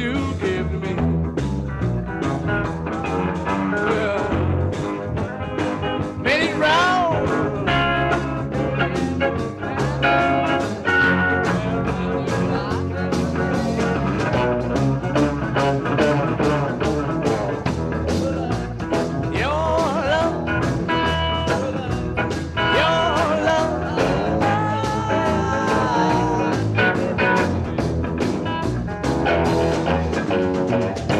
to Música